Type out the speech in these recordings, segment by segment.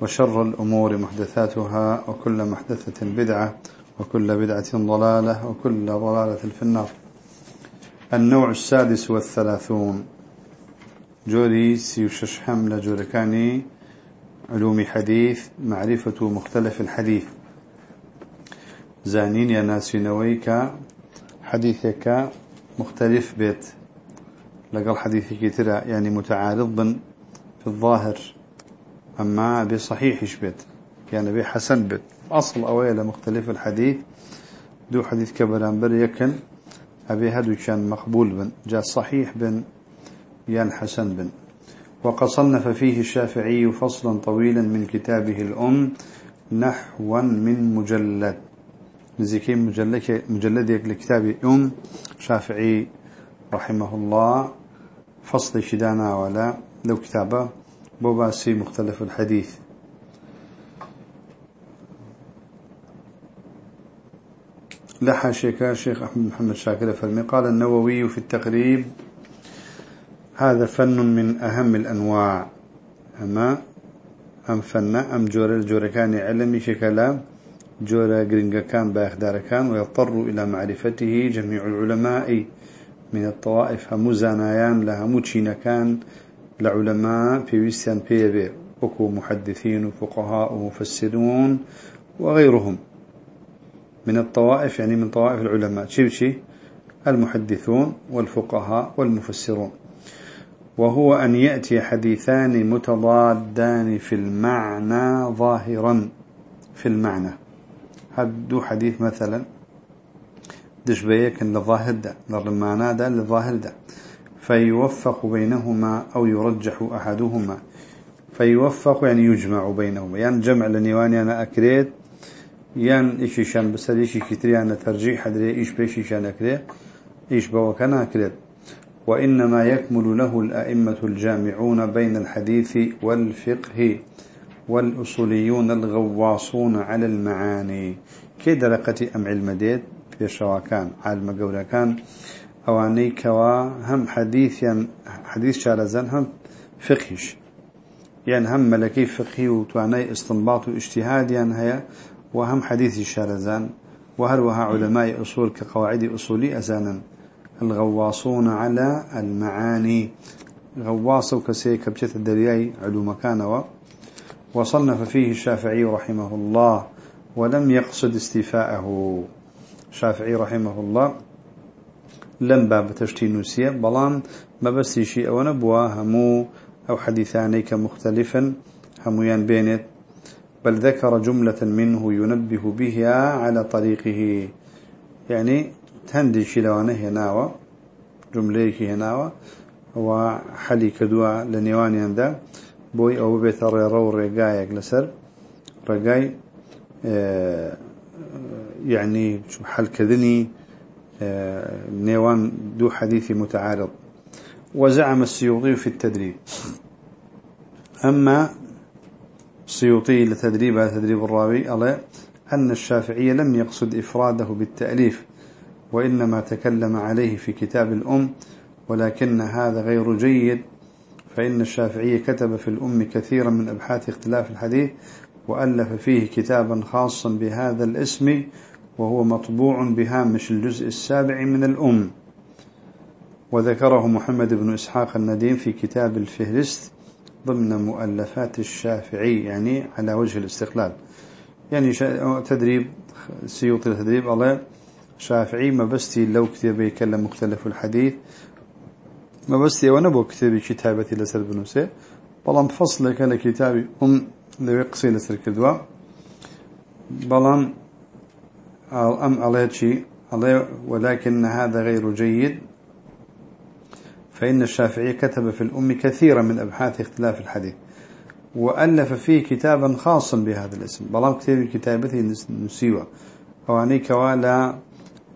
وشر الأمور محدثاتها وكل محدثة بدعة وكل بدعة ضلالة وكل ضلالة في النار. النوع السادس والثلاثون. جوري سيوشش حملة جوركاني علوم حديث معرفة مختلف الحديث. زانين يا ناسي نويك حديثك مختلف بيت. لقل حديثك ترى يعني متعارض في الظاهر. أما بصحيح بيت يعني بحسن بيت. أصل أويل مختلف الحديث. دو حديث كبران بر يكن. أبي هدو كان مقبول بن. جاء صحيح بن. يان حسن بن. وقد صنف فيه الشافعي فصلا طويلا من كتابه الأم نحوا من مجلد. نزيكي مجلد مجلد لكتاب أم شافعي رحمه الله. فصل شدانا ولا. لو كتابه بوباسي مختلف الحديث. لحاشيك الشيخ أحمد محمد شاكر فرمي قال النووي في التقريب هذا فن من أهم الأنواع. أما أم فن أم جور الجوركان علمي شكلا جور جرينجا كان باخدار كان ويضطر إلى معرفته جميع العلماء من الطوائف همزانايان لها موتشين كان لعلماء في ويستان بيبي وكو محدثين وفقهاء ومفسرون وغيرهم. من الطوائف يعني من طوائف العلماء. شي المحدثون والفقهاء والمفسرون. وهو أن يأتي حديثان متضادان في المعنى ظاهرا. في المعنى. هدو حديث مثلا. دش بيكن للظاهر ده للمعنى ده للظاهر ده. فيوفق بينهما أو يرجح أحدهما. فيوفق يعني يجمع بينهما. يعني جمع لنيوان أنا أكريت. يعني إيش شان بس إيش كتير يعني ترجيح هذا إيش بيش شان أكريت. إيش بوكان أكريت. وإنما يكمل له الأئمة الجامعون بين الحديث والفقه والأصوليون الغواصون على المعاني. لقتي أم علم ديت؟ في شواكان علم قولا كان. أواني كوا هم حديث يعني حديث شارزان هم فقهش يعني هم ملكي فقهي وتواني استنباط واجتهاد يعني هيا وهم حديث شارزان وهروها علماء أصول كقواعد أصولي أزانا الغواصون على المعاني. غواص وكسي كبشة الدرياي علوم كان وصنف فيه الشافعي رحمه الله ولم يقصد استيفاءه. الشافعي رحمه الله لم باب تشتي نوسية بس شيء أو نبوا همو أو حديثاني كمختلفا هميان بينت بل ذكر جملة منه ينبه بها على طريقه يعني تندي شلوانه هناوة جمليك هناوة وحلي كدوا لنيواني عنده بوي أو بيت رو رقايق لسر. رقاي يعني حل كذني نيوان دو حديث متعارض. وزعم السيوطي في التدريب. أما السيوطي لتدريب على تدريب الراوي ألا أن الشافعي لم يقصد إفراده بالتأليف وإنما تكلم عليه في كتاب الأم ولكن هذا غير جيد فإن الشافعي كتب في الأم كثيرا من أبحاث اختلاف الحديث وألف فيه كتابا خاصا بهذا الاسم وهو مطبوع بهامش الجزء السابع من الأم. وذكره محمد بن إسحاق النديم في كتاب الفهرست ضمن مؤلفات الشافعي يعني على وجه الاستقلال. يعني تدريب سيوطي التدريب الله. شافعي ما بستي لو كتب يكلم مختلف الحديث. ما بستي وأنا بو كتب كتابتي لسر بنوسي بلان فصلك لكتابي أم لو يقصي لسر كدوا. بلان أم عليه شيء ولكن هذا غير جيد. فإن الشافعي كتب في الأم كثيرا من أبحاث اختلاف الحديث وألف فيه كتابا خاصا بهذا الاسم. بلام كتاب كتابته نسيوة. أوانيك ولا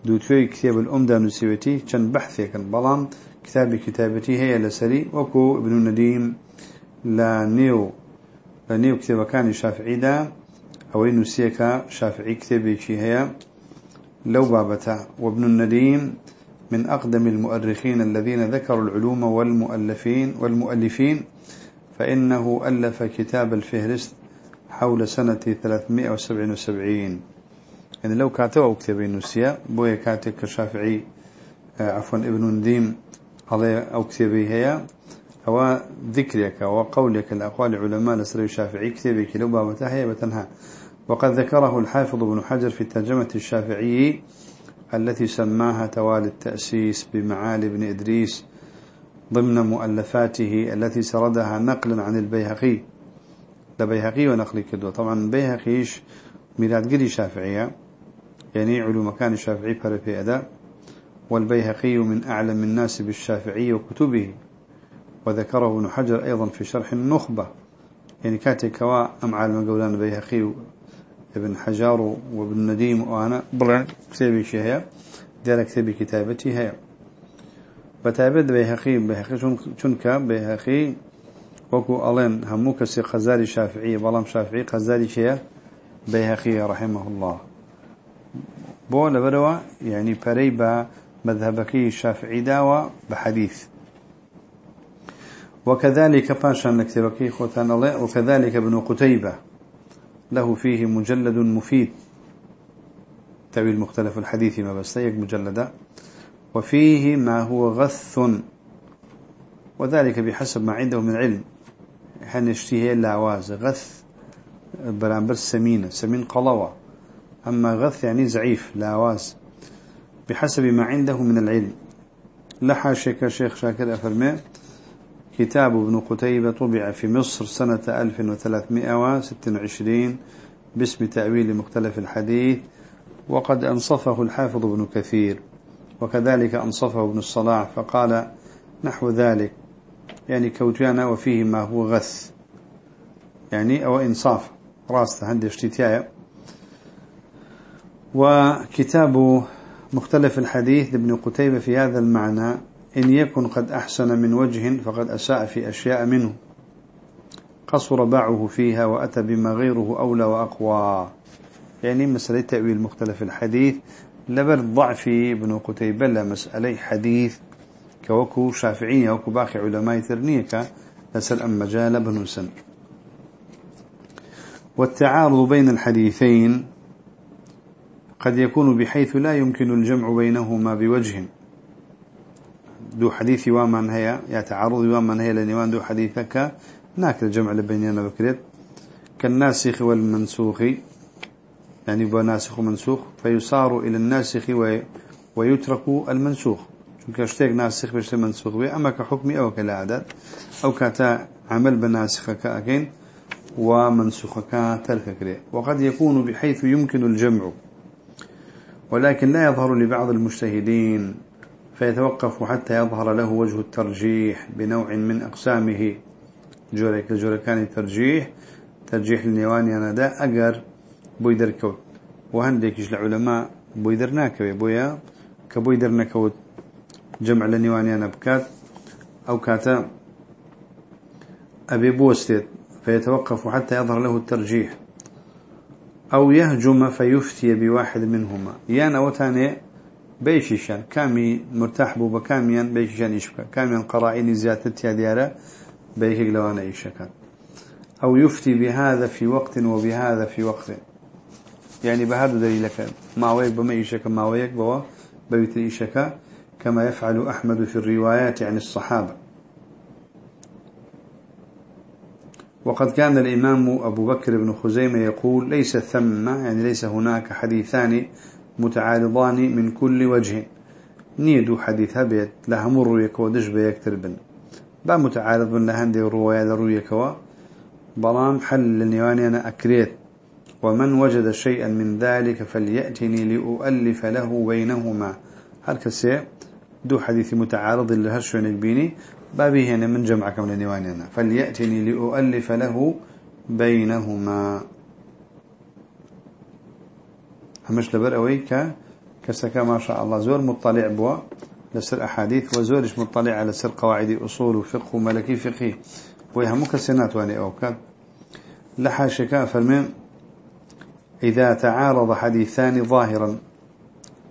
دوتوي كتاب الأمدى نسيوتي كان بحثي كان بلام كتاب كتابتي هي لسري. وكو ابن النديم لا نيو لا نيو كتاب كان شافعي دا. أو نسيك شافعي كتابي هي لو بابتا وابن النديم من أقدم المؤرخين الذين ذكروا العلوم والمؤلفين والمؤلفين فإنه ألف كتاب الفهرست حول سنة 377 يعني لو كاتبه كتابين نسيا بويا كاتب كشافعي آه، عفوا ابن نديم عليه أو كتابي هي. هو ذكرك وقولك الأقوال علماء لسر الشافعي كتابك لو بابتها هي بتنها وقد ذكره الحافظ ابن حجر في ترجمة الشافعي التي سماها توالي التأسيس بمعالي بن إدريس ضمن مؤلفاته التي سردها نقلا عن البيهقي. لبيهقي ونقل كدو طبعا البيهقيش ميلاد قري شافعية يعني علوم كان الشافعي في أداء. والبيهقي من أعلم الناس بالشافعي وكتبه. وذكره ابن حجر أيضا في شرح النخبة. يعني كاتي كوا أم عالم قولان البيهقي ابن حجار وابن نديم وأنا بلع كتابي شهية ديال كتابي كتابتي هي بتابد بيهقي بيهقي شنك بيهقي وكو ألين هموك سي خزاري شافعي بلام شافعي خزاري شيء بيهقي رحمه الله. بو لبروا يعني بريبا مذهبك الشافعي داوى بحديث. وكذلك باشا نكتبكي خوتان الله وكذلك ابن قتيبة. له فيه مجلد مفيد. تأويل مختلف الحديث ما بس مجلدة وفيه ما هو غث. وذلك بحسب ما عنده من علم. حين اشتهي العواز غث برامبر سمينة سمين قلوة. أما غث يعني زعيف العواز بحسب ما عنده من العلم. لحاشك شيخ شاكر أفرمي. كتاب ابن قتيبة طبع في مصر سنة 1326 باسم تأويل مختلف الحديث وقد أنصفه الحافظ ابن كثير وكذلك أنصفه ابن الصلاح فقال نحو ذلك يعني كوتيانا وفيه ما هو غث يعني أو إنصاف راس هندي اشتتايا وكتاب مختلف الحديث لابن قتيبة في هذا المعنى إن يكن قد أحسن من وجه فقد أساء في أشياء منه. قصر باعه فيها وأتى بما غيره أولى وأقوى. يعني مسألة تأويل مختلف الحديث. لبر ضعف ابن قتيبة مسألة حديث. كوكو شافعية وكو باقي علماء ترنيك لسل أم مجال بن سن. والتعارض بين الحديثين قد يكون بحيث لا يمكن الجمع بينهما بوجه. دو حديثي ومن هي تعرض ومن هي لنوان دو حديثك. ناكل الجمع لبيننا بكريت. كالناسخ والمنسوخ يعني بناسخ ومنسوخ فيصار إلى الناسخ ويترك المنسوخ. چونك اشتاق ناسخ بشت منسوخ بي. أما كحكمي أو كالعادات أو كاتا عمل بناسخ كأكين ومنسوخ كترك كري وقد يكون بحيث يمكن الجمع. ولكن لا يظهر لبعض المجتهدين فيتوقف حتى يظهر له وجه الترجيح بنوع من أقسامه. جورك جوركان ترجيح ترجيح النيواني أنا دا أقر بويدر كوت. وهنديك العلماء بويدر ناكوي. بويا كبويدر نكوت جمع لنيواني أنا بكات أو كاتا أبي بوستيت. فيتوقف حتى يظهر له الترجيح. أو يهجم فيفتي بواحد منهما. يانا وتاني بيشيشان كامي مرتاح بو بكاميان بيشيشان يشبك كاميان قرائني زيادتها ديارة بيكيك لوانا يشكان أو يفتي بهذا في وقت وبهذا في وقت. يعني بهذا دليلك. ما ويك بما يشك ما ويك بوا بيت يشك كما يفعل أحمد في الروايات عن الصحابة. وقد كان الإمام أبو بكر بن خزيمة يقول ليس ثم يعني ليس هناك حديثان متعارضان من كل وجه. نيدو حديث هبيت لها مرويك ودش بيك تربن با متعارض من لهندي رواية لرويك و بلام حل لنيواني أنا أكريت. ومن وجد شيئا من ذلك فليأتني لأؤلف له بينهما. هل كسي؟ دو حديث متعارض اللي هرشونك بيني بابي هنا من جمعكم لنوانينا فليأتني لأؤلف له بينهما. همش لبر أويك كسكا ما شاء الله زور مطلع بوا لسر أحاديث وزورش مطلع على سر قواعد أصول وفقه وملكي فقه ويهمك السنات واني أوكاد لحاشكا فرمين إذا تعارض حديثان ظاهرا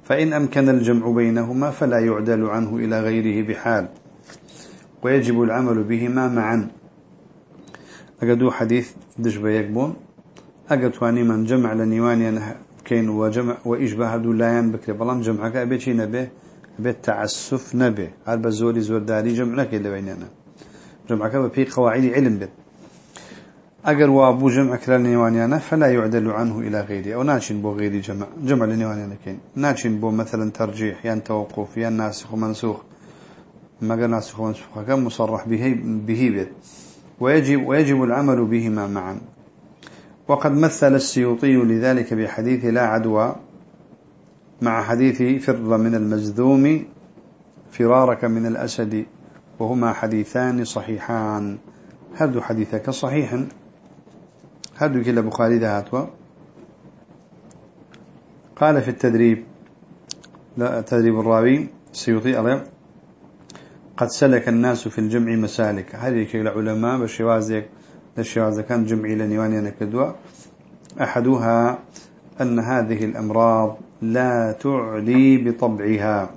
فإن أمكن الجمع بينهما فلا يعدل عنه إلى غيره بحال. ويجب العمل بهما معا. أقدو حديث دش بيكبون أقدواني من جمع لنيواني كين وجمع وإشبه دولايان بكري. بلان جمعك أبي شي نبي أبي تعسف نبي. زور داري جمع لك اللي بيننا جمعك بفي قواعد علم بيت. أجر وابو جمع كلا نيوانيانا فلا يعدل عنه إلى غيره أو ناشن بو غيري جمع جمع لنيوانيانا كين. ناشن بو مثلا ترجيح يان توقف يان ناسخ ومنسوخ ما قال ناسخ ومنسوخ كان مصرح به به بيت. ويجب ويجب العمل بهما معا. وقد مثل السيوطي لذلك بحديث لا عدوى مع حديث فر من المجذوم فرارك من الأسد وهما حديثان صحيحان. هذا حديثك صحيح؟ هذا كلا بخاري ذهاتوا قال في التدريب لا تدريب الراوي سيوطي أليم قد سلك الناس في الجمع مسالك. هذه كلا علماء بشوازك للشواذ كان جمعي لنيواني نكدوا أحدها أن هذه الأمراض لا تعلي بطبعها.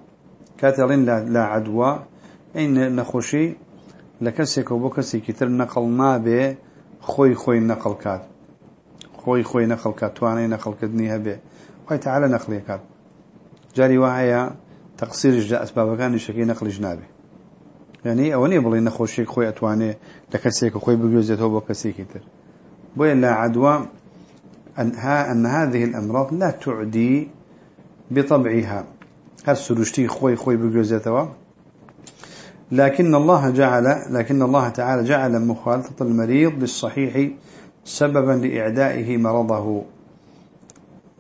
كاترين لا, عدوى. إن نخشي لكسك وبكسي كتر نقل ما به خوي خوي نقل كات. خوي خوي نقل كات. تواني نقل كدنيها به خوي تعالى نقل كات. جاري وهي تقصير جاء أسباب كان يشكي نقل جنابه يعني أولي بلي نخوشي خوي أتواني لكسيك خوي بجوزته وبكسيك تر. بوين لا عدوى أن, ها أن هذه الأمراض لا تعدي بطبعها. هالسلوشتي خوي خوي بجوزته لكن الله جعل لكن الله تعالى جعل مخالطة المريض بالصحيح سببا لإعدائه مرضه.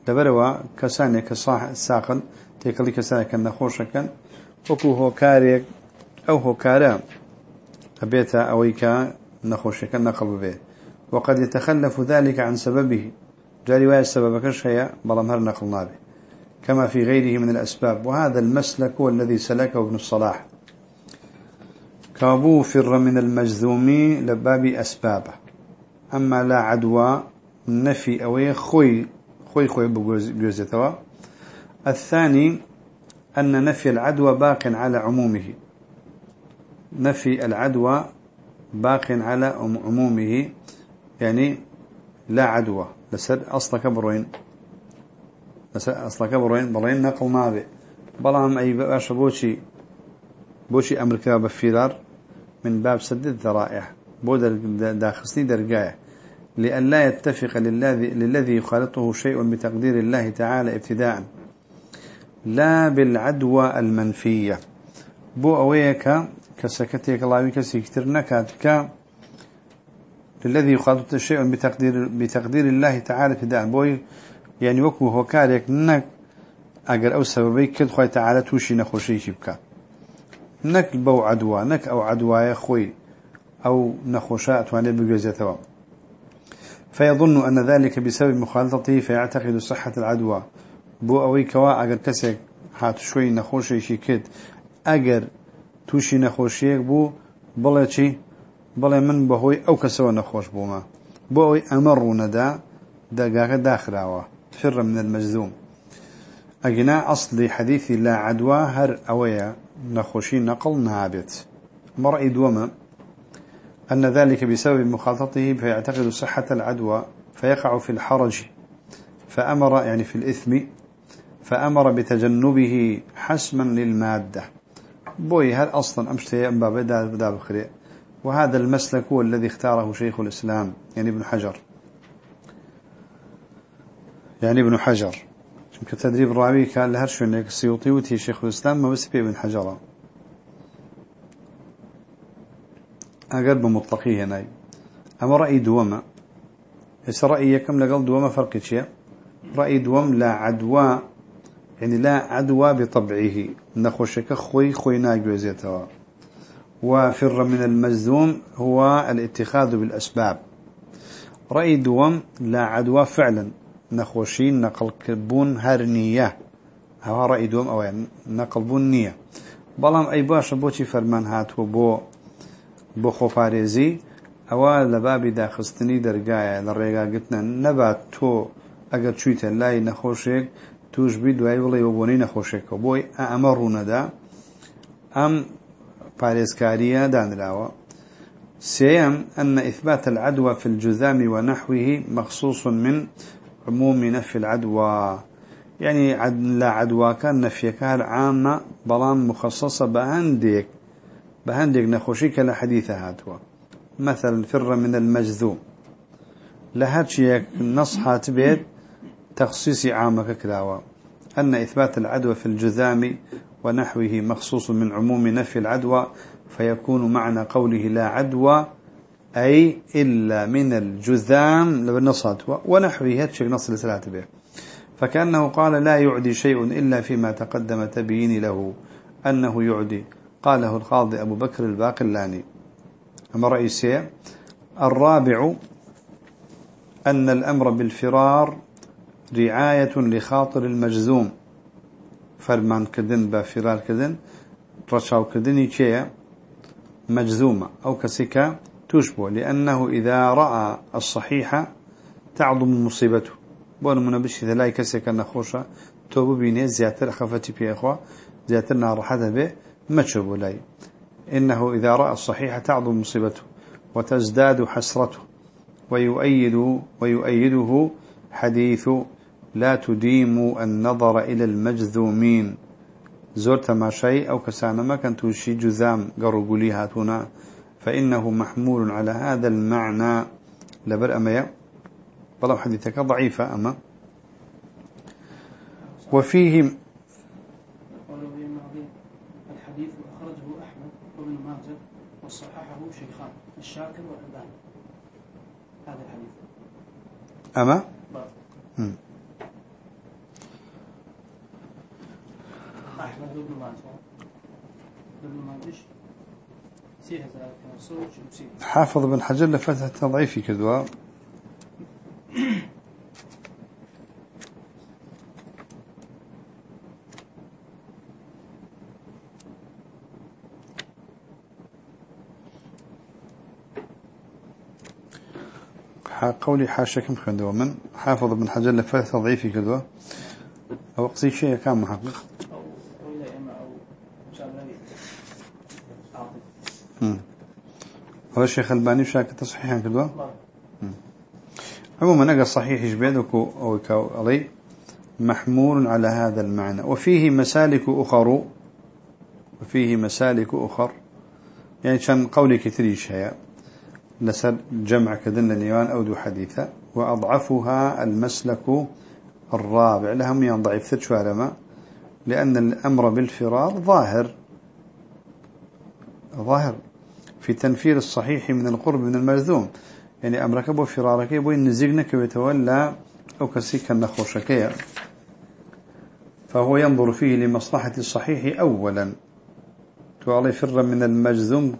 دبروا كساني كصاح ساقن تيكلي كساني كنخوشكن وكو هو كاريك أو هو كارا. أبيتا أويكا نخوشكن نقل به وقد يتخلف ذلك عن سببه. جاء رواية السبب كشيء بلمهر نقلنا به كما في غيره من الأسباب. وهذا المسلك هو الذي سلكه ابن الصلاح. كابو فر من المجذوم لباب أسبابه. أما لا عدوى نفي أوي خوي خوي خوي بجوزتوا الثاني أن نفي العدوى باق على عمومه. نفي العدوى باق على عمومه يعني لا عدوى. لسر أصل كبروين لسر أصل كبروين بلين نقل نابي بلام أي باش بوشي. بوشي أمريكا بفيدار من باب سد الذرائع. بودر داخسني درجاية. لا يتفق للذي, للذي يخالطه شيء بتقدير الله تعالى ابتداء. لا بالعدوى المنفية. بو أويك كسكتيك الله كسي كتر نكات ك الذي يخاطب شيء بتقدير بتقدير الله تعالى ابتداء بوي. يعني وكو هو كاريك نك أجر أو سببي كد خوي تعالى توشي نخوشي شبكا. نك بو عدوى نك أو عدوى يا خوي أو نخوشاء تواني بجوزيتوا فيظن أن ذلك بسبب مخالطته فيعتقد صحة العدوى. بو أوي كوا أجر كسك هات شوي نخوشي شي كد أجر توشي نخوشيك بو بلا چي بلا من بهوي أو كسو نخوش بوما بوي أمر ندا دقاق داخلاوه فر من المجذوم اجنا اصل حديث لا عدوى هر اويا نخوشي نقل نابت مرأي دوما أن ذلك بسبب مخالطته فيعتقد صحة العدوى فيقع في الحرج. فأمر يعني في الإثم فأمر بتجنبه حسما للمادة. بوي هل أصلا أمشتي أم باب دا بخري وهذا المسلك هو الذي اختاره شيخ الإسلام يعني ابن حجر. يعني ابن حجر. كتدريب الراوي كان لهرش إنك السيوطي وتي شيخ الإسلام ما بس ابن حجر. أقرب مطلقي هنا أما رأي دوما إيش رأيكم لقل دوما فرق شيء؟ رأي دوم لا عدوى يعني لا عدوى بطبعه نخوشك خوي خوي ناجوزيتها وفر من المجذوم هو الاتخاذ بالأسباب. رأي دوم لا عدوى فعلا نخوشين نقل كبون هرنية هوا رأي دوم أو يعني نقل بون نية بلام أي باش بوشي فرمان هاتو بو بو خوفاريزي أوا لبابي داخستني درقايا للرقا قلتنا نبات تو أقر شويتا لاي نخوشيك توش بي دواي وڵێ وەبوونەی نەخۆشێکەوە بۆی ئەمە ڕوونەدا ئەم پارێزکاریە دانراوە سيم أن إثبات العدوى في الجذام ونحوه مخصوص من عموم نفي العدوى. يعني لا عدوى كان نفيك عامة بلان مخصصة بهنديك بهنديك نخوشيك لحديث هاتوا مثلا فر من المجذوم. لهاتشيك نصحة بيت تخصيص عامك كلاوة أن إثبات العدوى في الجذام ونحوه مخصوص من عموم نفي العدوى فيكون معنى قوله لا عدوى أي إلا من الجذام لبنصات ونحوه هاتشك نص لسلات به. فكأنه قال لا يعدي شيء إلا فيما تقدم تبيين له أنه يعدي. قاله القاضي أبو بكر الباقلاني. أما رئيسي الرابع أن الأمر بالفرار رعاية لخاطر المجزوم. فرمان كدن بفرار كدن رشاو كدني كيه مجزومة. أو كسكة تشبه لأنه إذا رأى الصحيحة تعظم مصيبته. بون من بشي لا كسكة نخوشة توبو بيني زياتر خفتي بي أخوة زياتر نارحة به ما تشبه لاي إنه إذا رأى الصحيحة تعظم مصيبته وتزداد حسرته ويؤيد ويؤيده حديث لا تديم النظر إلى المجذومين. زرت ما شيء أو كسانا ما كان توشي جذام قرقولي هاتونا. فإنه محمول على هذا المعنى. لبر أميا بلو حديثك ضعيفة أما. وفيه الحديث أخرجه أحمد وابن ماجه وصححه شيخان الشاكر والألباني. هذا الحديث. أما أحمد بن ماجه ابن ماجه سيها ذلك صوت وسيها حافظ بن حجر لفتح تضعيفي كدوا قولي حاشكم خندوا من حافظ بن حجر لفتح تضعيفي كدوا أو أقصي شيء كان محقق عاطف هذا الشيخ الباني شاك تصحيحا كدوا ما عموما نقل صحيح يجبيدك أو علي. محمول على هذا المعنى. وفيه مسالك أخر. وفيه مسالك أخر. يعني كان قولي كثيريش هي. لسر جمع كذن نيوان أو دو حديثة. وأضعفها المسلك الرابع. لهم يان ضعيف ثت شوارما لأن الأمر بالفرار ظاهر. ظاهر. في تنفير الصحيح من القرب من الملزوم يعني أمرك بو فرارك بو نزيقنك ويتولى أو كسيك النخوشكية فهو ينظر فيه لمصلحة الصحيح أولا. تعالي فر من المجذوم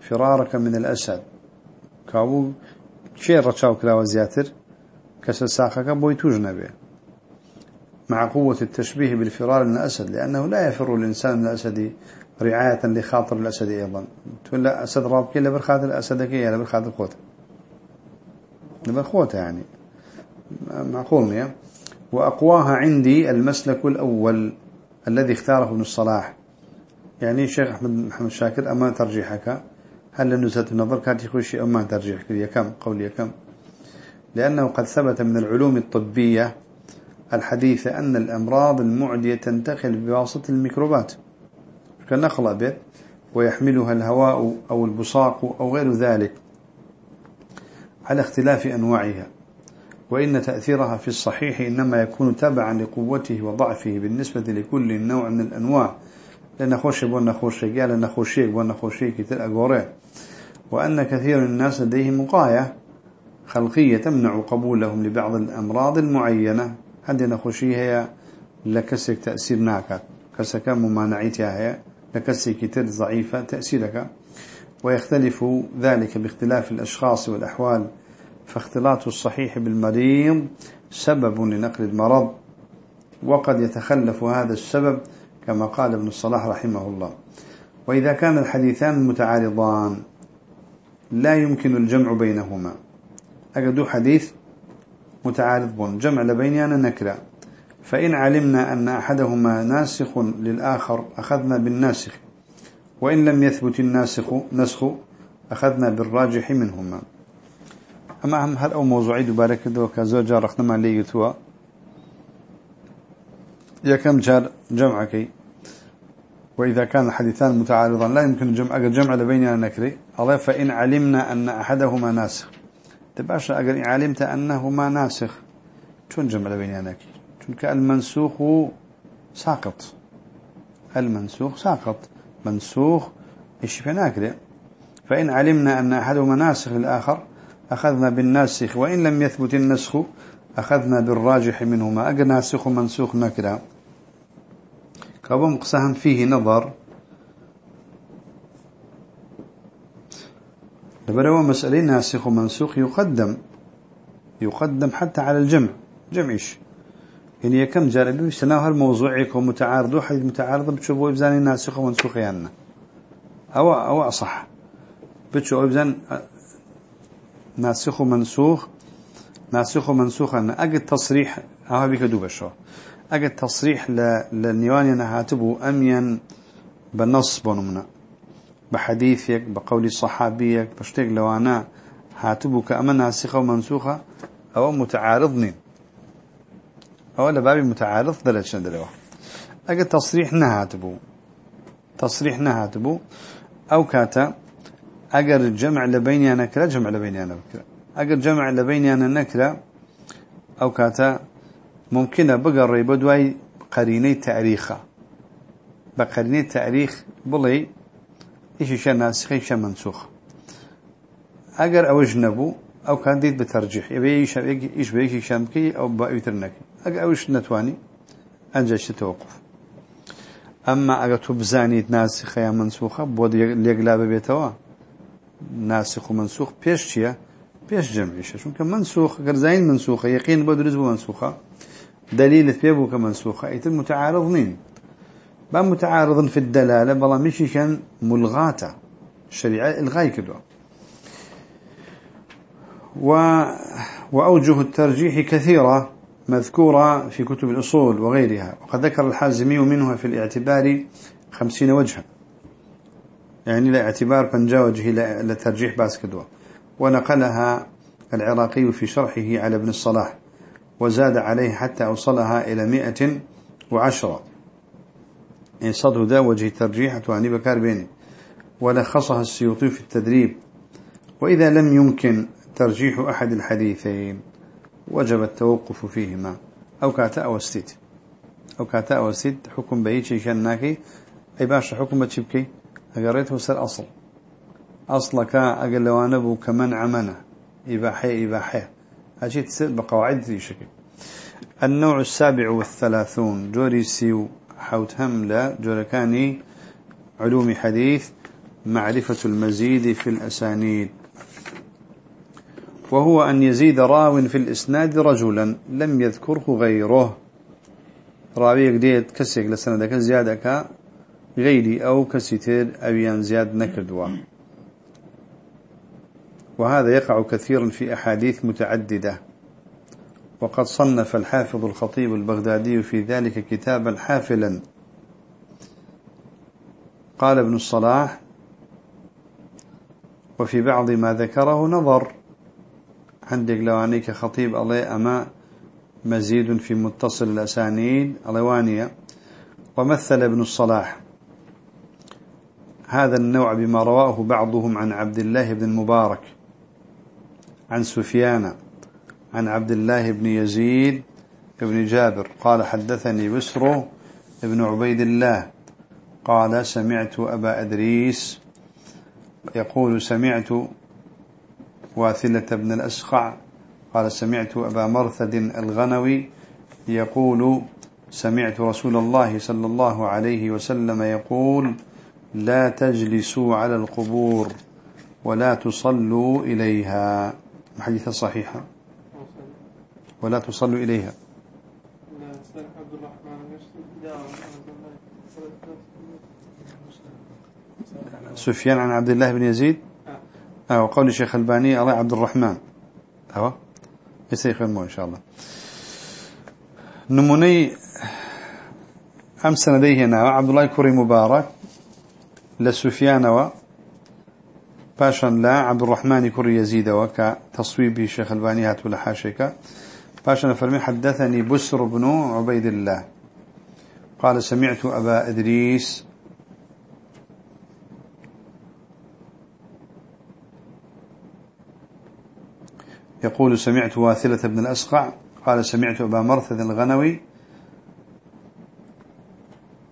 فرارك من الأسد. كاو شيء رتشاو كلا وزياتر. كسر ساقك بو يتوجنبه. مع قوة التشبيه بالفرار من الأسد لأنه لا يفر الإنسان من الأسد رعاية لخاطر الأسد أيضا. تقول لا أسد رابك إلا برخاطر الأسد كي إلا برخاطر قوته بالخوته يعني. معقول يا؟ وأقواها عندي المسلك الأول الذي اختاره ابن الصلاح. يعني الشيخ أحمد محمد شاكر أما ترجيحك؟ هل نزهة النظر؟ كانت يقول شيء أما ترجيحك كم؟ قولي كم. لأنه قد ثبت من العلوم الطبية الحديثة أن الأمراض المعدية تنتقل بواسطة الميكروبات. كنخلة به ويحملها الهواء أو البصاق أو غير ذلك على اختلاف أنواعها. وإن تأثيرها في الصحيح إنما يكون تبعا لقوته وضعفه بالنسبة لكل نوع من الأنواع. لأن خوشي بون خوشي قال أن خوشي بون أقوري وأن كثير من الناس لديهم وقاية خلقية تمنع قبولهم لبعض الأمراض المعينة. عندنا خوشي هي لكسك تأثير ناكا. كسك ممانعيتها هي لكسك كتير ضعيفة تأثيرك. ويختلف ذلك باختلاف الأشخاص والأحوال. فاختلاط الصحيح بالمريض سبب لنقل المرض. وقد يتخلف هذا السبب كما قال ابن الصلاح رحمه الله. وإذا كان الحديثان متعارضان لا يمكن الجمع بينهما. أجدوا حديث متعارض جمع لبيننا نكرة. فإن علمنا أن أحدهما ناسخ للآخر أخذنا بالناسخ. وإن لم يثبت الناسخ نسخ أخذنا بالراجح منهما. أما هم هل أو موضوعي دبارك دوكا زوجة رخنما لي يتوى؟ يا كم جار جمعك وإذا كان الحديثان متعارضا لا يمكن الجمع جمع لبيننا نكري الله فإن علمنا أن أحدهما ناسخ. تباشا أجر إن علمت أنهما ناسخ. شون جمع لبيننا نكري شون المنسوخ ساقط. المنسوخ ساقط. منسوخ إيش في ناكري فإن علمنا أن أحدهما ناسخ الآخر أخذنا بالناسخ وإن لم يثبت النسخ أخذنا بالراجح منهما. أجر ناسخ ومنسوخ نكرا كابم قسهم فيه نظر. لبروا مسألة ناسخ ومنسوخ يقدم. يقدم حتى على الجمع. جمعش يعني كم جاربي سناه الموضوع متعارض. واحد متعارض بتشوفوا إبزان ناسخ ومنسوخ يعني. أو أو أصح. بتشوفوا إبزان ناسخ ومنسوخ. ناسخ ومنسوخ. أن أجد تصريح. أها بك دوبشوا أجد تصريح للنيواني نهاتبو أمين بالنص بنمنا بحديثك بقول صحابيك بشتك لو أنا هاتبو كأما ناسخة ومنسوخة أو متعارضني. أو لبابي متعارض دلت شندلوا أجد تصريح نهاتبو تصريح نهاتبو أو كاتا أجر الجمع لبيني أنا كلا جمع لبيني أنا بكرا أجر جمع لبيني أنا نكرا أو كاتا ممكنة بقري بدواي قريني تاريخا بقريني تأريخ بلي إيش شان ناسخ إيش منسوخ. أجر أو جنبو أو كان ديت بترجيح. يبي إيش إيش بيجي شامكي أو بيترنك أجر أوش نتواني؟ أنجش توقف أما أجر تبزانيت ناسخة يا منسوخة بود ليقلاب بيتوا. ناسخ ومنسوخ بيش شيا بيش جمعيش شو منسوخ غير منسوخة يقين بدرز منسوخة. دليل ثبيبه كمنسوخة أي متعارضين با متعارض في الدلالة بلا مشي كان ملغاته الشريعة الغاية كدوا. و... وأوجه الترجيح كثيرة مذكورة في كتب الأصول وغيرها. وقد ذكر الحازمي منها في الاعتبار خمسين وجها. يعني لا اعتبار بنجا وجه لترجيح باس كدوا. ونقلها العراقي في شرحه على ابن الصلاح وزاد عليه حتى أوصلها إلى مئة وعشرة. إن صدر ذا وجه ترجيح تواني بكار بيني ولخصها السيوطي في التدريب. وإذا لم يمكن ترجيح أحد الحديثين وجب التوقف فيهما. أو كاتا أو أو كاتا أو حكم بيتشي كان ناكي. أي باش حكم بتشبكي أقريته سر أصل. أصلك أقل لو أنا كمن عمنا إباحي إباحي. هذه تصير بقواعد ذي شكل. النوع السابع والثلاثون جوري سيو. حوت هملة جوركاني علوم حديث معرفة المزيد في الأسانيد. وهو أن يزيد راو في الإسناد رجلا لم يذكره غيره. راويك ديت كسيك لسندك زيادك غيري أو كسيتير أبيان زياد نكردوا. وهذا يقع كثيرا في أحاديث متعددة. وقد صنف الحافظ الخطيب البغدادي في ذلك كتابا حافلا. قال ابن الصلاح وفي بعض ما ذكره نظر. عندك لوانيك خطيب الله أما مزيد في متصل الأسانيد ألوانية. ومثل ابن الصلاح هذا النوع بما رواه بعضهم عن عبد الله بن المبارك عن سفيان عن عبد الله بن يزيد بن جابر قال حدثني بسر بن عبيد الله قال سمعت أبا أدريس يقول سمعت واثلة بن الأسقع قال سمعت أبا مرثد الغنوي يقول سمعت رسول الله صلى الله عليه وسلم يقول لا تجلسوا على القبور ولا تصلوا إليها. حديث صحيحة ولا تصلوا إليها. سفيان عن عبد الله بن يزيد؟ أو قول الشيخ الباني الله عبد الرحمن. أهو يسيخ المو إن شاء الله. نموني أمس نديه هنا عبد الله كوري مبارك لسفيان و باشا لا عبد الرحمن كوري يزيد وكتصويب الشيخ الباني هاتو لحاشيك. باشا فرمي؟ حدثني بسر بن عبيد الله. قال سمعت أبا إدريس. يقول سمعت واثلة بن الأسقع. قال سمعت أبا مرثد الغنوي.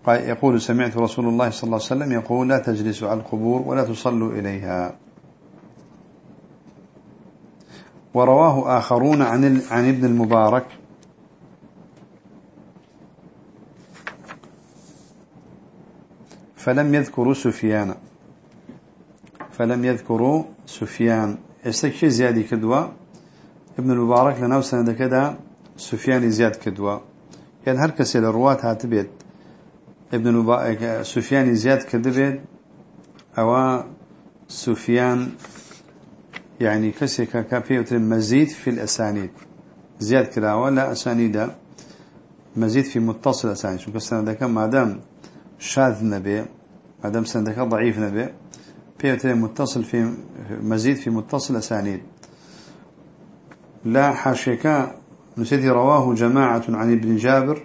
يقول سمعت رسول الله صلى الله عليه وسلم يقول لا تجلسوا على القبور ولا تصلوا إليها. ورواه آخرون عن عن ابن المبارك. فلم يذكروا سفيان. فلم يذكروا سفيان. استكشي زيادي كدوى ابن المبارك لناو سنة كده سفيان زياد كدوى يعني هر كسي للرواة هاتبيت ابن المبارك سفيان زياد كدبيت أو سفيان يعني كسي كافية مزيد في الأسانيد. زياد كده ولا أسانيد. مزيد في متصل أسانيد. شو كسنة كم ما دام شاذ نبي ما دام سنة ضعيف نبي فيه متصل في مزيد في متصل أسانيد. لا حاشيكا نسيتي رواه جماعة عن ابن جابر.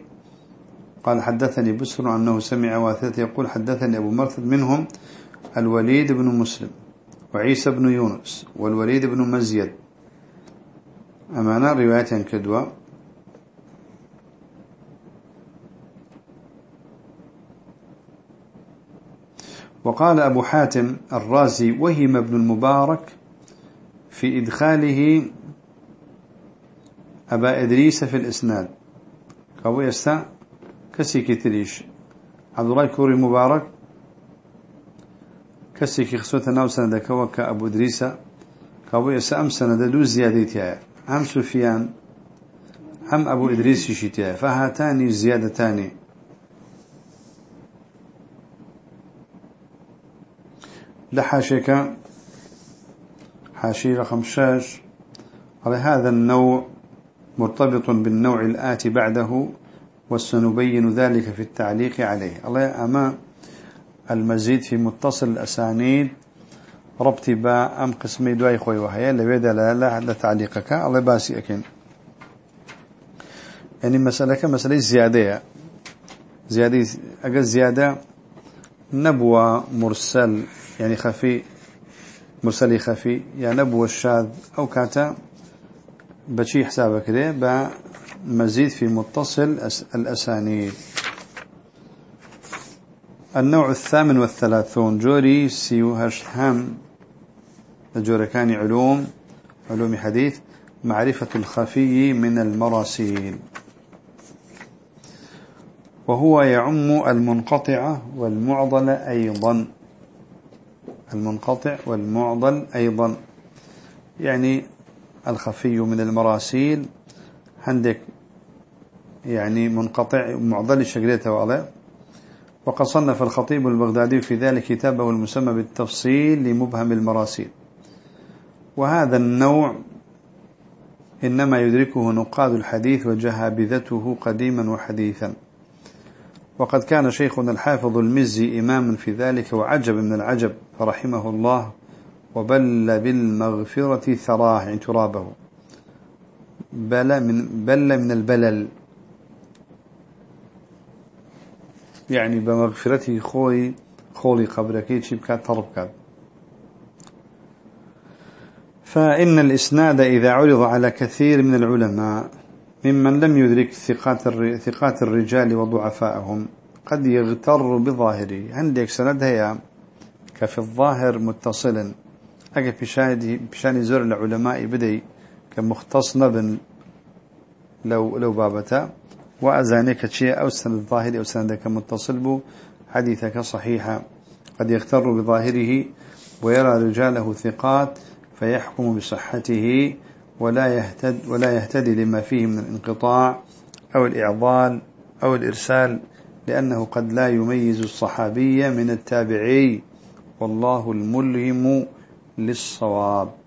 قال حدثني بسر أنه سمع واثلة يقول حدثني أبو مرثد منهم الوليد بن مسلم. وعيسى بن يونس والوليد بن مزيد. أمانا روايات كدوى وقال أبو حاتم الرازي وهم ابن المبارك في إدخاله أبا إدريس في الإسناد. كابو يستا كسي كتريش. عبد الله كوري مبارك كسي كخسوة ناو سندك وكا أبو إدريس كابو يستا أم سند دو زيادتها هم سفيان هم أبو إدريس يشيتها فهاتان زيادتان لحاشك حاشي رقم شاش على هذا النوع مرتبط بالنوع الآتي بعده وسنبين ذلك في التعليق عليه. الله أما المزيد في متصل الأسانيد. ربطي با أم قسمي دواي خوي وهي. لبيدا لا لا لا تعليقك. الله باسي أكين. يعني مسألة كمسألة زيادة. زيادة أجل زيادة. نبوة مرسل. يعني خفي. مرسلي خفي. يعني نبوة الشاذ. أو كاتا. بشي حسابك ده. بمزيد في متصل الأسانيد. النوع الثامن والثلاثون. جوري سيوهش هم جوركان علوم علوم حديث معرفة الخفي من المراسيل. وهو يعم المنقطعة والمعضلة أيضا. المنقطع والمعضل أيضا. يعني الخفي من المراسيل. عندك يعني منقطع معضل شقلته واضح. وقد صنف الخطيب البغدادي في ذلك كتابه المسمى بالتفصيل لمبهم المراسيل. وهذا النوع إنما يدركه نقاد الحديث وجهابذته قديما وحديثا. وقد كان شيخنا الحافظ المزي إماما في ذلك وعجب من العجب فرحمه الله وبل بالمغفرة ثراه ترابه. بل من بل من البلل. يعني بمغفرته خوي خولي قبرك يشي بكات طربكات فإن الإسناد إذا عرض على كثير من العلماء ممن لم يدرك ثقات ثقات الرجال وضعفائهم قد يغتر بظاهره. عندك سند هي كفي الظاهر متصلا. أجا بشاني بشاني زور العلماء بدي كمختص نبن لو لو بابتا. وأزانك شيء أو سند الظاهر أو سندك متصل بو حديثك صحيحة قد يغتر بظاهره ويرى رجاله ثقات فيحكم بصحته ولا يهتد ولا يهتدي لما فيه من الانقطاع أو الإعضال أو الإرسال لأنه قد لا يميز الصحابي من التابعي. والله الملهم للصواب.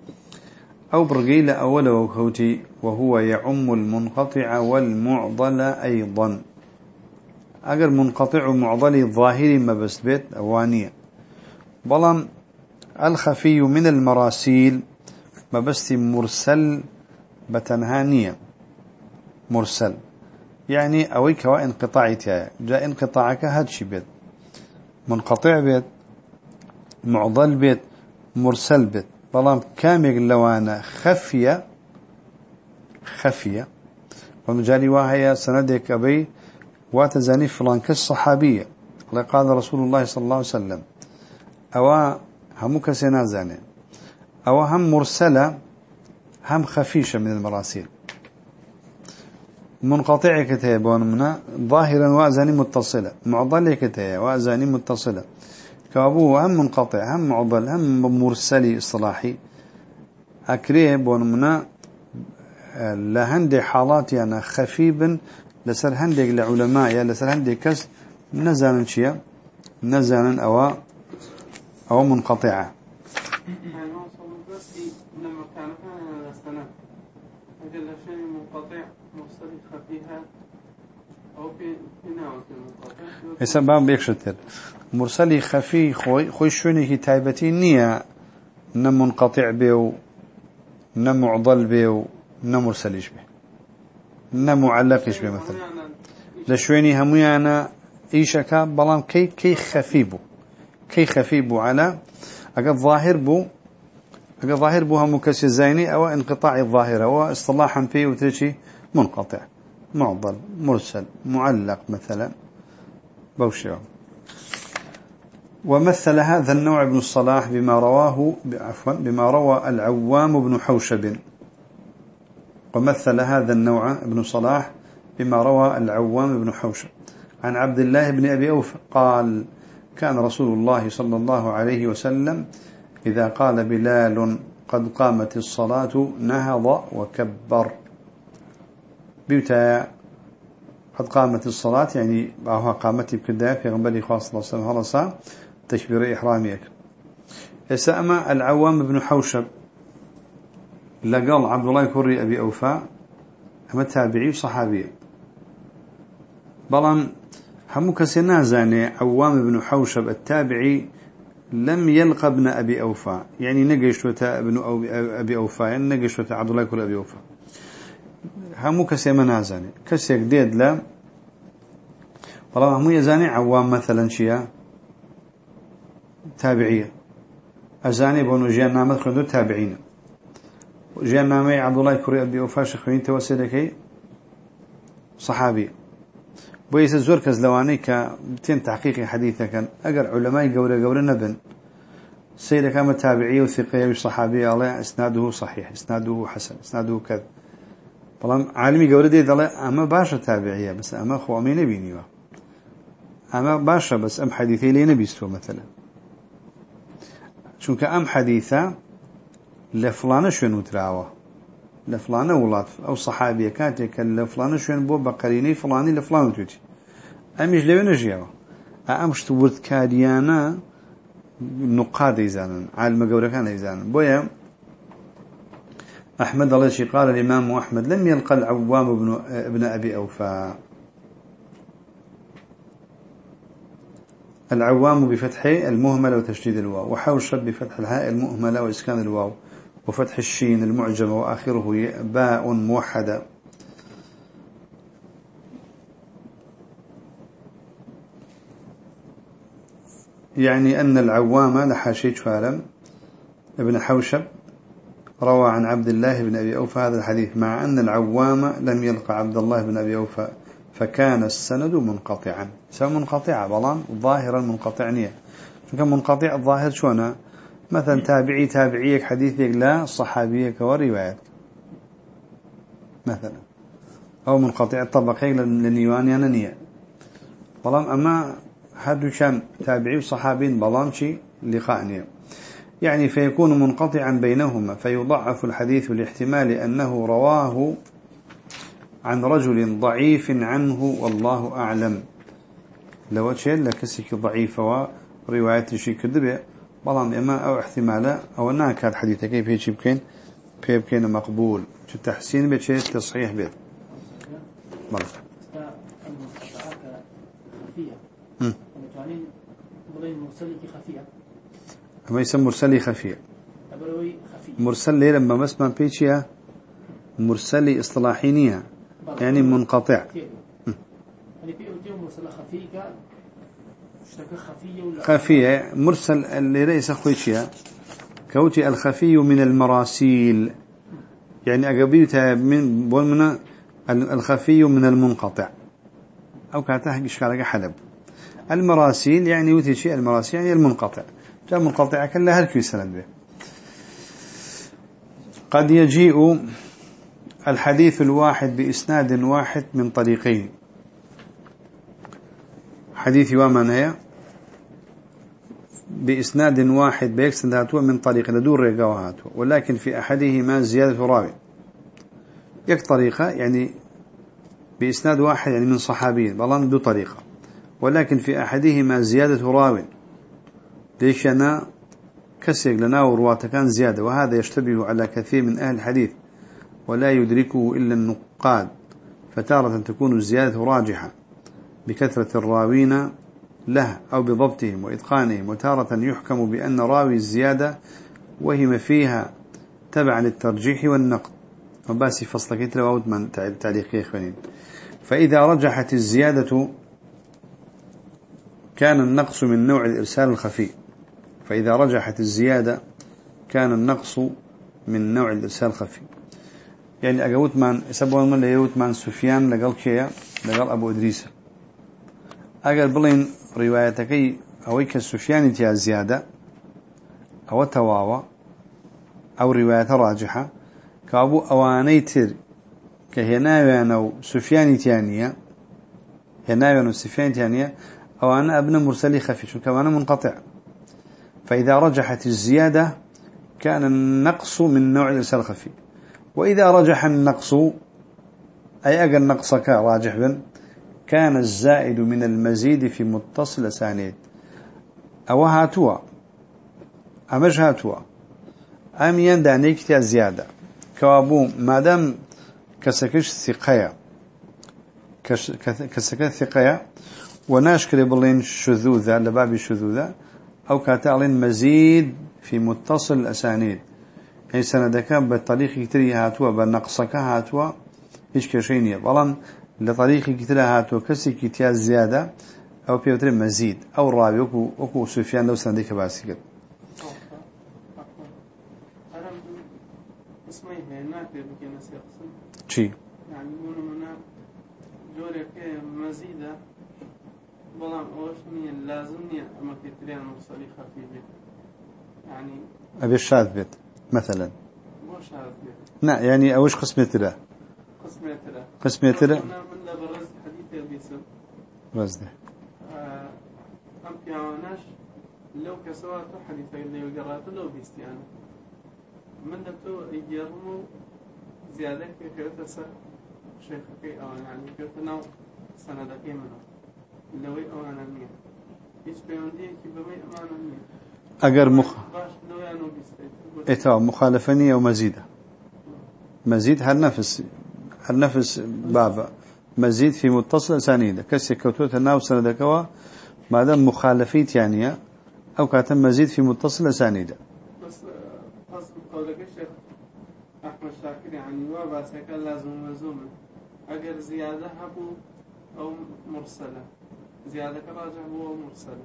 أو برقيل أول وكوتي وهو يعم المنقطع والمعضل أيضا. أقل منقطع ومعضل ظاهر ما بس بيت أوانية. بلان الخفي من المراسيل ما بس مرسل بتنهانية. مرسل. يعني أويك وانقطاعتها جاء انقطاعك هادشي بيت. منقطع بيت معضل بيت مرسل بيت. بلان كامل لوانا خفية خفية. ومجالي واهي سندك أبي واتزاني فلان كالصحابية. قال رسول الله صلى الله عليه وسلم. أو هم كسينا زاني أو هم مرسلة هم خفيشة من المراسيل. منقطع كتاب منا ظاهرا وأزاني متصلة. معضلة كتاب وأزاني متصلة. كابوه هم منقطع هم معضل هم مرسلي اصطلاحي أكريب ونمنا لهندي حالات يعني خفيبا لسر هندي لعلماء لسر هندي كس نزانا شيء نزانا أو أو منقطعة. يعني هسه باب بيكشتر مرسلي خفي خوي خوي شوني تايبتي نم منقطع بيو نم معضل بيو نم مرسليش بيه نم معلقش بيه مثلا. لشويني همي أنا إيشكا بلان كي كي خفيبو كي خفيبو على أقد ظاهر بو أقد ظاهر بو هم كسي الزيني أو انقطاع الظاهرة واصطلاحا فيه وترشي منقطع معضل مرسل معلق مثلا. بوشيو. ومثل هذا النوع ابن الصلاح بما رواه عفوا بما روى العوام بن حوشب. ومثل هذا النوع ابن صلاح بما روى العوام بن حوشب. عن عبد الله بن أبي أوف قال كان رسول الله صلى الله عليه وسلم إذا قال بلال قد قامت الصلاة نهض وكبر. بيوتا قد قامت الصلاة يعني باهوا قامت بكدا في غنبلي خاص الله صلى الله عليه وسلم تشبير إحراميك يسأما العوام بن حوشب. لقال عبد الله كوري أبي أوفاء أما تابعي صحابي بلان همو كسينا زاني عوام بن حوشب التابعي لم يلقى ابن أبي أوفاء يعني نقش وتا ابن أبي أوفاء يعني نقش وتا عبد الله كوري أبي أوفاء همو كسيما نازاني. كسيك ديد لا. بلان همو يزاني عوام مثلا شيئا تابعية. أزاني بونو جيان نامت خندو تابعين جيان نامي عبد الله كوري أبي أوفاش خوين توسيدكي صحابي. بويس الزور كزلواني كبتين تحقيقي حديثة كان. أقر علماء قوري قوري نبن. سيدة كانت تابعية وثقية وصحابية الله إسناده صحيح إسناده حسن إسناده كذا طالما عالمي قوري دي الله أما باشا تابعية بس أما خو أمي نبينيوا أما باشا بس أم حديثي لي نبيستو مثلا. چونکە ئەم حەدیثە لە فلانە شوێن وتراوە. لە فلانە وڵات ئەو سەحابیە کاتێککە لە فلانە شوێن بۆ بە قەرینەی فلانی لە فلان وتوتی. ئەمیش لەوێ نەژیەوە ئەم شت وردکاریانە نقا دەیزانن عالمە گەورەکان دەیزانن. بۆیە أحمد الله شي قال الإمام أحمد لم يلقى العوام ابن, ابن أبي أوفاء العوام بفتح المهملة وتشديد الواو وحوشب بفتح الهاء المهملة وإسكان الواو وفتح الشين المعجمة وآخره باء موحدة. يعني أن العوام لحاشيت فالم ابن حوشب روى عن عبد الله بن أبي أوفى هذا الحديث مع أن العوام لم يلقى عبد الله بن أبي أوفى. فكان السند منقطعا. سواء منقطع بلان ظاهرا منقطع نية. فكان منقطع الظاهر شونا؟ مثلا تابعي تابعيك حديثك لا صحابيك وروايتك مثلا. أو منقطع الطبقين للنيوان يعني نية. بلان أما هادو كان تابعي وصحابين بلان شي لقاء نية. يعني فيكون منقطعا بينهما فيضعف الحديث لاحتمال أنه رواه عن رجل ضعيف عنه والله أعلم. لو شيء لكسك ضعيف ورواية شيء كذبة بلان إما أو احتمالا أو أنها كانت حديثة. كيف هيك بكين؟ بكين مقبول. تحسين بيت؟ شيء تصحيح بيت. خەفیە أما يسمى مرسلي خفية. مرسل لما مسمى بيتشيا؟ مرسلي إصطلاحينية. يعني منقطع. خفية. مرسل اللي ليس خويتشيا كوتي الخفي من المراسيل. يعني أقبيتها من بولمنا الخفي من المنقطع. أو كاتها إشكالك حلب المراسيل يعني وتي شيء المراسيل يعني المنقطع. جاء منقطع كلا هل كي سند به قد يجيء الحديث الواحد بإسناد واحد من طريقين. حديث ومن هي بإسناد واحد بيكسند هاتوا من طريق لدور رقوا هاتوا ولكن في أحدهما زيادة راوي. یەک طريقة يعني بإسناد واحد يعني من صحابي بەڵام دوو طريقة. ولكن في أحدهما زيادة راوي. لێرەدا کەسێک لە ناو رواتەکان زيادة؟ وهذا يشتبه على كثير من أهل الحديث. ولا يدركه إلا النقاد فتارة تكون الزيادة راجحة بكثرة الراوين له أو بضبطهم وإتقانهم وتارة يحكم بأن راوي الزيادة وهم فيها تبع للترجيح والنقد. وباسي فصل كتر وأود من تعليقي إخوانين فإذا رجحت الزيادة كان النقص من نوع الإرسال الخفي. فإذا رجحت الزيادة كان النقص من نوع الإرسال الخفي. يعني أقوت من سبوا من ليوت من سفيان لقال كيا لقال أبو إدريس أقل بلين روايتكي أويك السفيان تيا زيادة أو تواوى أو رواية راجحة كابو أوانيتر كهناوانو سفيان تيانية هناوانو سفيان تيانية أو أنا ابن مرسلي خفي شو كمان منقطع. فإذا رجحت الزيادة كان النقص من نوع الإرسال الخفي وإذا رجح النقص أي أقل نقصك راجح بن كان الزائد من المزيد في متصل أسانيد أو هاتوا؟ أمش هاتوا؟ أم يندانيك تيا زيادة كوابو مادام كسكش ثقية كسكش ثقية وناشكر بلين شذوذة لباب الشذوذة أو كاتعلن مزيد في متصل الأسانيد ئەی سەنەدەکە بە تەلیقی تری هاتووە بە نەقسەکە هاتووە هیچ کێشەی نییە. بەڵام لە تەریقێکی ترە هاتووە کەسێکی تیا زیادە ئەو پێوترێ مەزید ئەو ڕاویوەکو وەکو سوفیان لەو سندێک کە باسی کرد. چی؟ ئەبێ شاد بێت. مثلا. لا يعني أوش قسمة له قسمة له قسمة له أنا من لبرز حديث بيسم وزده أم بيعوناش لو كسوات حديث اللي يقرأت لو بيستيانا من دكتو يجرمو زيادة كيف سر شيخ كي أو يعني كيف نو سنة كي منه لو أمانة مية إيش بيوندي كي بمي أمانة مية أجر مخ إتاو مخالفنية ومزيدة مزيد هل نفس هل نفس بابا. مزيد في متصل أسانيدة كسي كوتوت الناو سندكوا ما دام مخالفيت يعني أو كاتم مزيد في متصل أسانيدة بس قصد قولك الشيخ أحمد شاكر يعني واباسك لازم مزوم أجر زيادة هبو أو مرسلة. زيادة راجح هو مرسلة.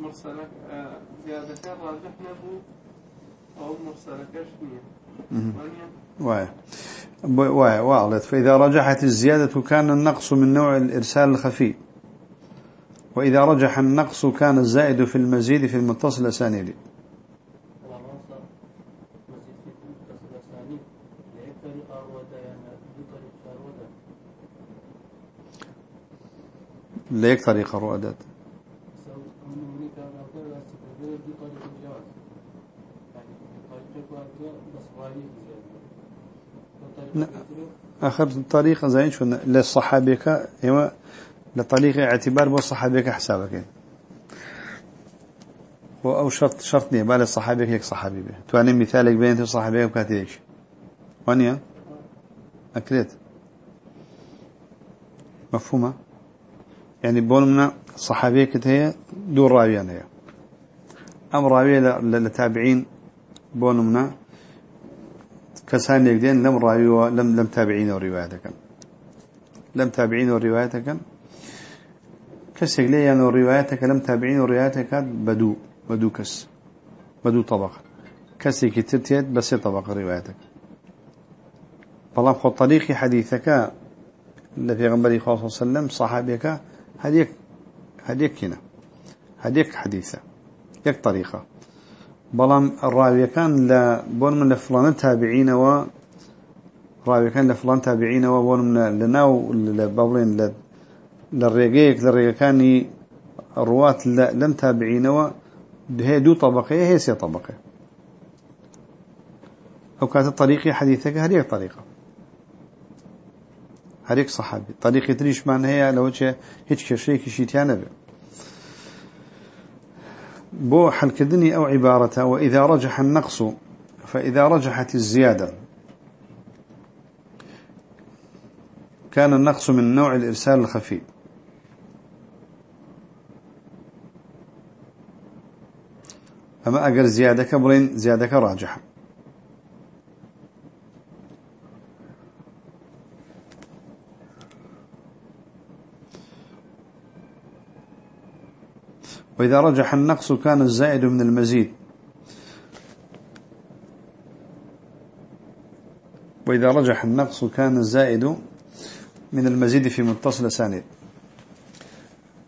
مرسلة آه، زيادة راجح نبو أو مرسلة واي. واي واعلت فإذا رجحت الزيادة كان النقص من نوع الإرسال الخفي. وإذا رجح النقص كان الزائد في المزيد في المتصل أسانيدي والعنصر مزيد في متصل الأسانيد لأي طريقة رودا يعني دو طريقة رودا ليك طريقة رؤدات سو من هناك أنا أقول لك دو طريقة الجواز آخر طريقة زين شو للصحابيك إما لطريقة اعتبار بو صحابيك حسابك. أو شرط شرط نية بالي صحابيك يك صحابي به تواني مثالك بين صحابيك بكاتيش وانيا أكلت. مفهومة يعني بولمنا صحابيك هي دور راويان هي. أم راوية لتابعين بولمنا كسان يقدين لم راوي لم لم تابعين روايتك لم تابعين روايتك كسيق لي يعني روايتك لم تابعين روايتك بدو بدو كس. بدو طبقة. كسيك ترتيت بس طبقة روايتك. فالله خو طريقي حديثك الذي غنبري صلى الله عليه وسلم صحابيك هديك هديك هنا. هديك حديثة. يك طريقة. بلام الراوي كان لا بون من لفلان تابعين و راوي كان لفلان تابعين و بون من لناو لبابلين للرجيك للرجيكاني الرواة لم تابعين و هي دو طبقة هي سي طبقة أو كانت الطريقة حديثك هذه طريقة هريك صحابي طريقة تريش معنى هي لو هيك شيء كشيتيانا به بو حل كدني أو عبارة وإذا رجح النقص فإذا رجحت الزيادة. كان النقص من نوع الإرسال الخفي. أما أقر زيادة كبرين زيادة راجحة وإذا رجح النقص كان الزائد من المزيد. وإذا رجح النقص كان الزائد من المزيد في متصل ساند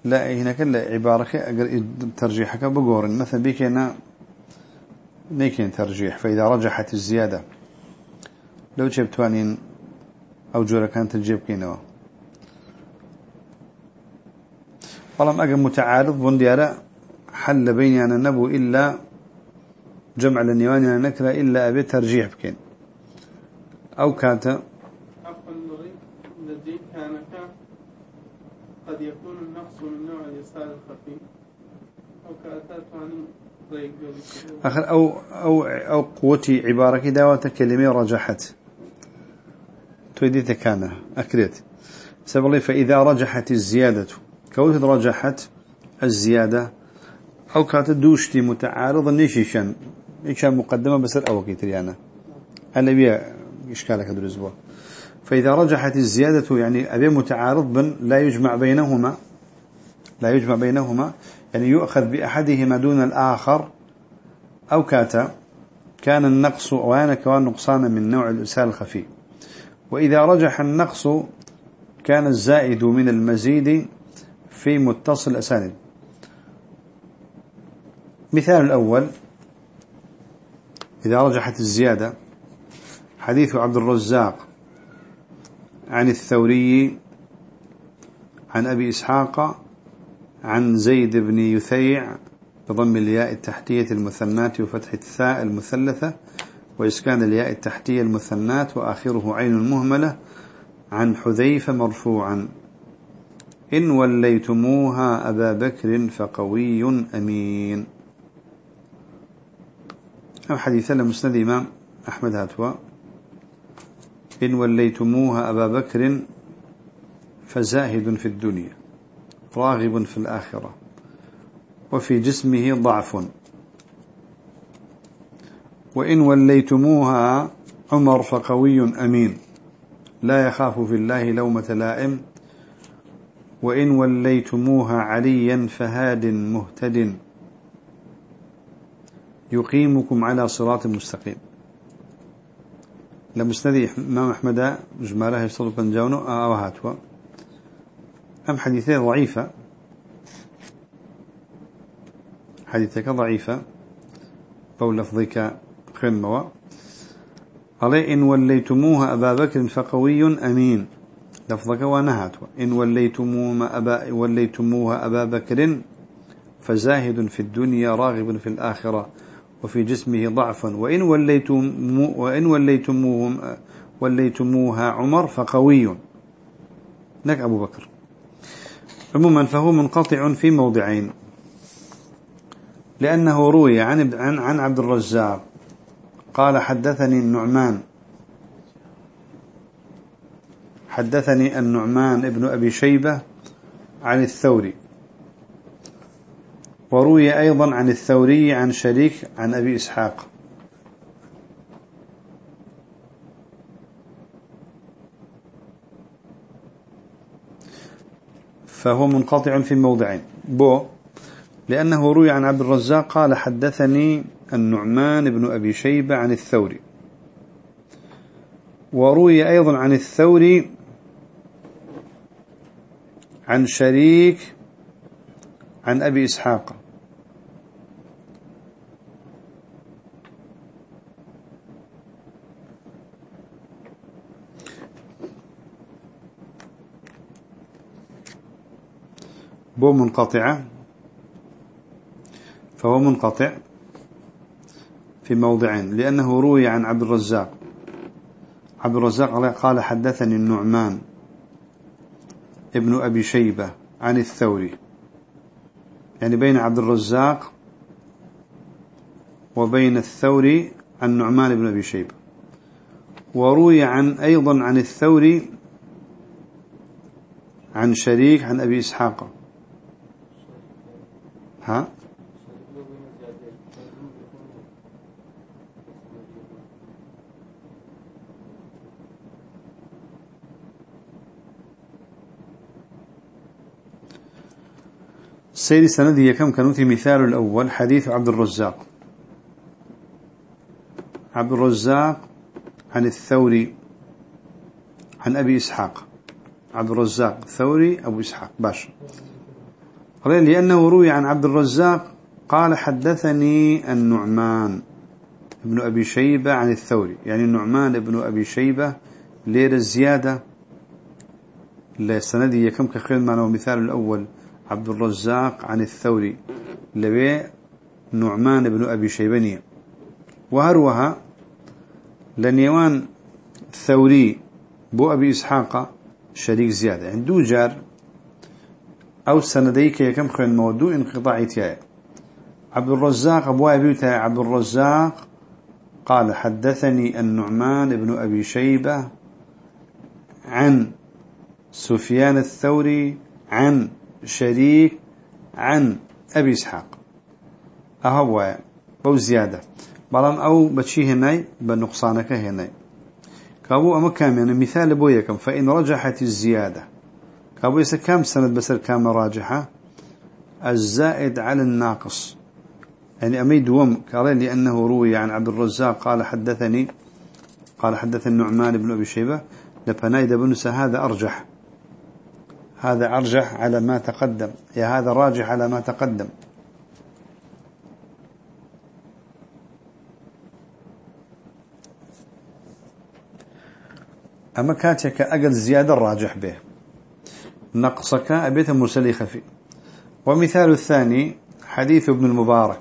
لا هنا كلا عبارك ترجيحك بقور مثلا بيك هنا نيكين ترجيح. فإذا رجحت الزيادة لو جبتوانين أو جورا كانت تجيب كينوا. فلم أجا متعارض بنديارة حل بيني أنا نبو إلا جمع للنيوان أنا نكرة إلا أبي ترجيح بكين. أو كانت الذي كان قد يكون النقص من نوع اليسار الخفي. أو كأتات عن آخر أو أو أو قوتي عبارة كده وتكلمي رجحت. تودي كان أكريت. سبب فإذا رجحت الزيادة كوت رجحت الزيادة أو كانت دوشتي متعارضة نيشيشان إيشان مقدمة بس أو كيتريانا أنا بيا إشكالك هذا الأسبوع. فإذا رجحت الزيادة يعني أبي متعارض بن لا يجمع بينهما لا يجمع بينهما يعني يؤخذ بأحدهما دون الآخر أو كاتا كان النقص وأنا كوان نقصان من نوع الإرسال الخفي. وإذا رجح النقص كان الزائد من المزيد في متصل أساند مثال الأول إذا رجحت الزيادة حديث عبد الرزاق عن الثوري عن أبي إسحاق عن زيد بن يثيع بضم الياء التحتية المثنات وفتح الثاء المثلثة وإسكان الياء التحتية المثنات وآخره عين مهملة عن حذيفة مرفوعا. إن وليتموها أبا بكر فقوي أمين. أو حديث لمسند إمام أحمد هاتوا. إن وليتموها أبا بكر فزاهد في الدنيا راغب في الآخرة وفي جسمه ضعف. وإن وليتموها عمر فقوي أمين. لا يخاف في الله لومة لائم وإن وليتموها عليا فهاد مهتد. يقيمكم على صراط مستقيم. لمسندي إمام أحمد جماله يصدق جاونو أو هاتوا أم حديثين ضعيفة. حديثك ضعيفة. أو لفظك خنموا علي إن وليتموها أبا بكر فقوي أمين. لفظك ونهات إن وليتموها أبا, وليتموها أبا بكر فزاهد في الدنيا راغب في الآخرة وفي جسمه ضعف. وإن وليتم وإن وليتموهم وليتموها عمر فقوي. لك أبو بكر. عموما فهو منقطع في موضعين. لأنه روي عن عن عبد الرزاق. قال حدثني النعمان. حدثني النعمان ابن أبي شيبة عن الثوري. وروي أيضا عن الثوري عن شريك عن أبي إسحاق. فهو منقطع في موضعين. بو لأنه روي عن عبد الرزاق قال حدثني النعمان بن أبي شيبة عن الثوري. وروي أيضا عن الثوري عن شريك عن أبي إسحاق. بو منقطعة فهو منقطع في موضعين لأنه روي عن عبد الرزاق. عبد الرزاق قال حدثني النعمان. ابن أبي شيبة عن الثوري. يعني بين عبد الرزاق وبين الثوري عن نعمان بن أبي شيبة. وروي عن أيضا عن الثوري عن شريك عن أبي إسحاق. ها؟ سيد سندي كم؟ كانت مثال الأول. حديث عبد الرزاق. عبد الرزاق عن الثوري عن أبي إسحاق. عبد الرزاق ثوري أبو إسحاق. باش قال لأنه روي عن عبد الرزاق قال حدثني النعمان ابن أبي شيبة عن الثوري. يعني النعمان ابن أبي شيبة لير الزيادة لسندي كم؟ كخير معنا مثال الأول. عبد الرزاق عن الثوري. لبي نعمان بن أبي شيبانية. وهروها لنيوان ثوري بو أبي إسحاق شريك زيادة. يعني دو جار أو سنديك يكم خير مودو انقطاعي تياي عبد الرزاق أبو أبي عبد الرزاق قال حدثني النعمان بن أبي شيبة عن سفيان الثوري عن شريك عن أبي إسحاق. أهو بو زيادة بلان أو بتشي هناي بنقصانك هناي كابو أما كام يعني مثال بويكم فإن رجحت الزيادة. كابو يسا كام سند بسر كام راجحة الزائد على الناقص. يعني أمي دوم قال لأنه روي عن عبد الرزاق قال حدثني قال حدث النعمان بن أبي شيبة لبنايد بن هذا أرجح هذا أرجح على ما تقدم. يا هذا راجح على ما تقدم. أما كاتك أقل زيادة راجح به. نقصك أبيت مرسلي خفي ومثال الثاني حديث ابن المبارك.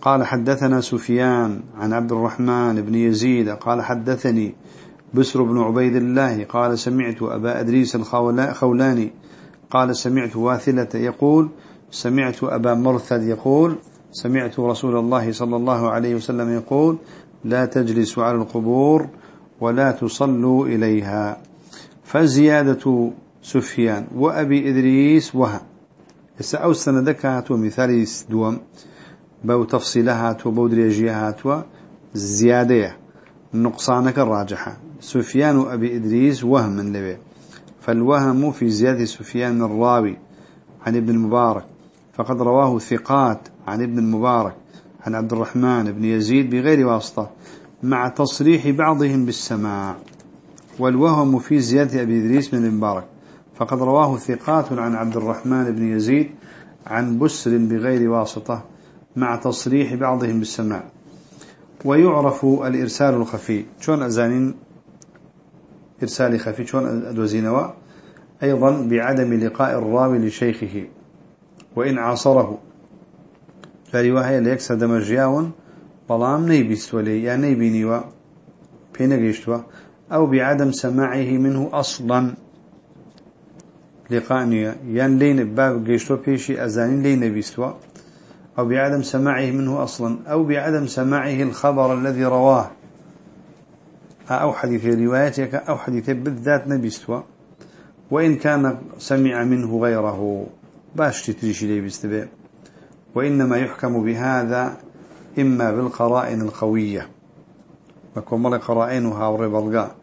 قال حدثنا سفيان عن عبد الرحمن بن يزيد. قال حدثني بسر بن عبيد الله قال سمعت أبا أدريس الخولاني قال سمعت واثلة يقول سمعت أبا مرثد يقول سمعت رسول الله صلى الله عليه وسلم يقول لا تجلسوا على القبور ولا تصلوا إليها. فزيادة سفيان وأبي إدريس وها. يسأو سندك ومثال دوم بو تفصيلها وبو دريجيها زيادة. نقصانك الراجحة. سفيان أبي إدريس وهم لبي. فالوهم في زيادة سفيان الراوي عن ابن المبارك. فقد رواه ثقات عن ابن المبارك عن عبد الرحمن بن يزيد بغير واسطة مع تصريح بعضهم بالسماع. والوهم في زيادة أبي إدريس من المبارك. فقد رواه ثقات عن عبد الرحمن بن يزيد عن بسر بغير واسطة مع تصريح بعضهم بالسماع. ويعرف الإرسال الخفي. شون أزانين إرسال خفي شون أدوزينوا أيضا بعدم لقاء الراوي لشيخه وإن عاصره. فرواية ليكسى دمجياون بلام نيبست ولي يعني بين قيشتوا. أو بعدم سماعه منه أصلا. لقانية يان لين باب قيشتوا بيشي أزانين لين بيستوا أو بعدم سماعه منه أصلا. أو بعدم سماعه الخبر الذي رواه. أو حديث روايتك أو حديث بالذات نبيستوا. وإن كان سمع منه غيره باش تتريش لي بيستبع وإنما يحكم بهذا إما بالقرائن القوية. وكمل قرائنها وربلغاء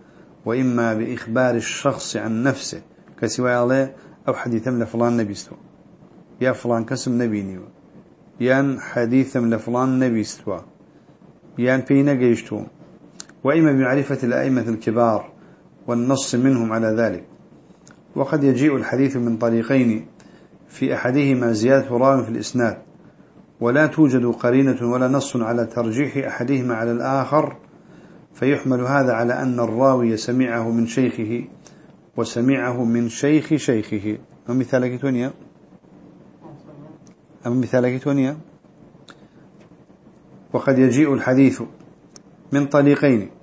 وإما بإخبار الشخص عن نفسه كسواء الله أو حديثا لفلان نبيستوا. يا فلان كسم نبيني يان حديثا لفلان نبيستوا. يان بينا قيشتوا وإما بمعرفة الأئمة الكبار والنص منهم على ذلك. وقد يجيء الحديث من طريقين في أحدهما زيادة راو في الإسناد ولا توجد قرينة ولا نص على ترجيح أحدهما على الآخر فيحمل هذا على أن الراوي سمعه من شيخه وسمعه من شيخ شيخه. أم مثالك تونيا أم مثالك تونيا وقد يجيء الحديث من طريقين.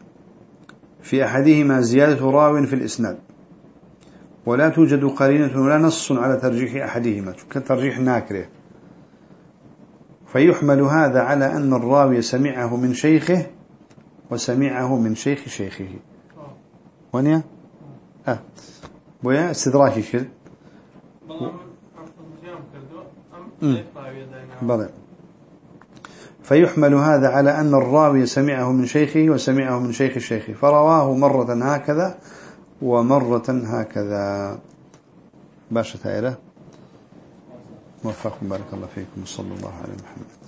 في أحدهما زيادة راو في الإسناد ولا توجد قرينة ولا نص على ترجيح أحدهما كترجيح ناكره. فيحمل هذا على أن الراوي سمعه من شيخه وسمعه من شيخ شيخه. ونيا أه. ويا استدراكي كده بلى. فيحمل هذا على أن الراوي سمعه من شيخه وسمعه من شيخ شيخه فرواه مرة هكذا ومرة هكذا. باشا تائرة موفقكم. بارك الله فيكم. صلى الله عليه محمد.